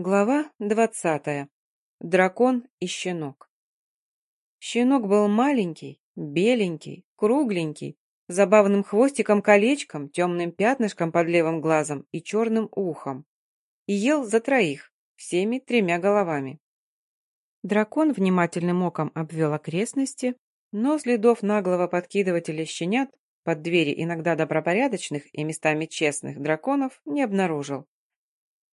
Глава двадцатая. Дракон и щенок. Щенок был маленький, беленький, кругленький, с забавным хвостиком-колечком, темным пятнышком под левым глазом и черным ухом. И ел за троих, всеми тремя головами. Дракон внимательным оком обвел окрестности, но следов наглого подкидывателя щенят под двери иногда добропорядочных и местами честных драконов не обнаружил.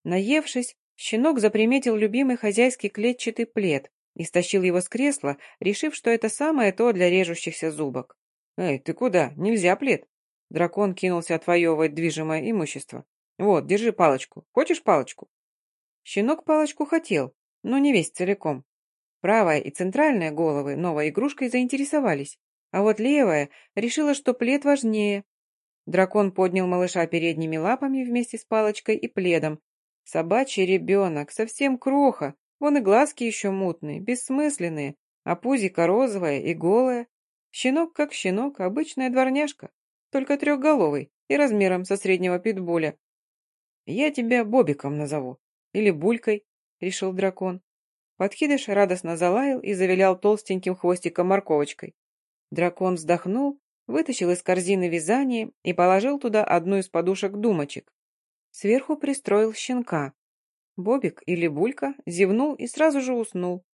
Наевшись, Щенок заприметил любимый хозяйский клетчатый плед и стащил его с кресла, решив, что это самое то для режущихся зубок. «Эй, ты куда? Нельзя плед!» Дракон кинулся отвоевывать движимое имущество. «Вот, держи палочку. Хочешь палочку?» Щенок палочку хотел, но не весь целиком. Правая и центральная головы новой игрушкой заинтересовались, а вот левая решила, что плед важнее. Дракон поднял малыша передними лапами вместе с палочкой и пледом Собачий ребенок, совсем кроха, вон и глазки еще мутные, бессмысленные, а пузико розовое и голое. Щенок как щенок, обычная дворняжка, только трехголовый и размером со среднего питбуля. «Я тебя Бобиком назову, или Булькой», — решил дракон. Подкидыш радостно залаял и завилял толстеньким хвостиком морковочкой. Дракон вздохнул, вытащил из корзины вязание и положил туда одну из подушек-думочек. Сверху пристроил щенка. Бобик или Булька зевнул и сразу же уснул.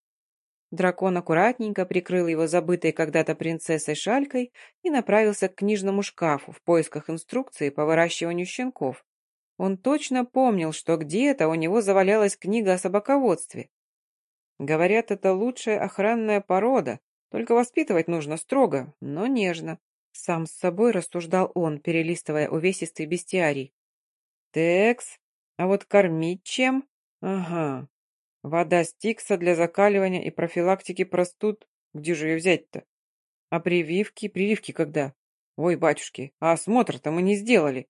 Дракон аккуратненько прикрыл его забытой когда-то принцессой шалькой и направился к книжному шкафу в поисках инструкции по выращиванию щенков. Он точно помнил, что где-то у него завалялась книга о собаководстве. Говорят, это лучшая охранная порода, только воспитывать нужно строго, но нежно. Сам с собой рассуждал он, перелистывая увесистый бестиарий. Текс. А вот кормить чем? Ага. Вода стикса для закаливания и профилактики простуд. Где же ее взять-то? А прививки? Прививки когда? Ой, батюшки, а осмотр-то мы не сделали.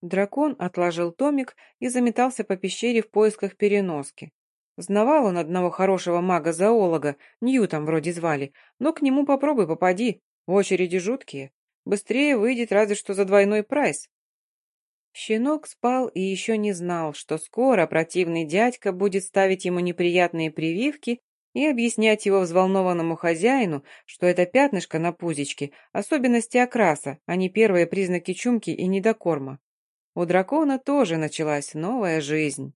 Дракон отложил томик и заметался по пещере в поисках переноски. Знавал он одного хорошего мага-зоолога, Ньютом вроде звали, но к нему попробуй попади, очереди жуткие. Быстрее выйдет разве что за двойной прайс. Щенок спал и еще не знал, что скоро противный дядька будет ставить ему неприятные прививки и объяснять его взволнованному хозяину, что это пятнышко на пузичке – особенности окраса, а не первые признаки чумки и недокорма. У дракона тоже началась новая жизнь.